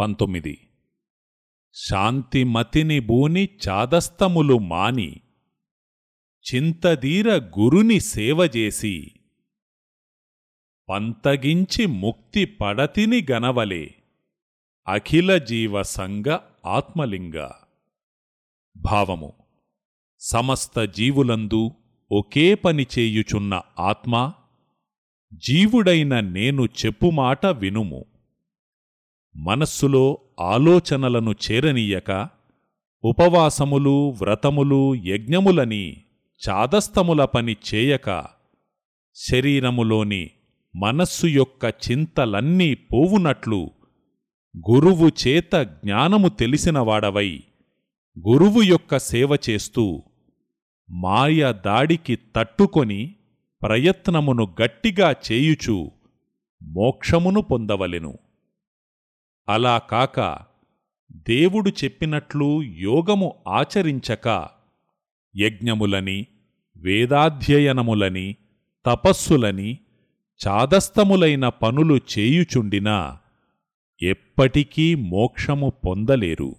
పంతొమ్మిది. శాంతిమతిని బూని చాదస్తములు మాని చింతదీర గురుని సేవజేసి పంతగించి ముక్తి పడతిని గనవలే అఖిల జీవ సంగ ఆత్మలింగ. భావము సమస్త జీవులందు ఒకే పని చేయుచున్న ఆత్మ జీవుడైన నేను చెప్పుమాట వినుము. మనస్సులో ఆలోచనలను చేరనీయక ఉపవాసములు వ్రతములు యజ్ఞములని చాదస్తముల పని చేయక శరీరములోని మనస్సు యొక్క చింతలన్నీ పోవునట్లు గురువు చేత జ్ఞానము తెలిసినవాడవై గురువు యొక్క సేవ చేస్తూ మాయ దాడికి తట్టుకొని ప్రయత్నమును గట్టిగా చేయుచు మోక్షమును పొందవలెను. అలా కాక దేవుడు చెప్పినట్లు యోగము ఆచరించక యజ్ఞములని వేదాధ్యయనములని తపస్సులని చాదస్తములైన పనులు చేయుచుండినా ఎప్పటికీ మోక్షము పొందలేరు.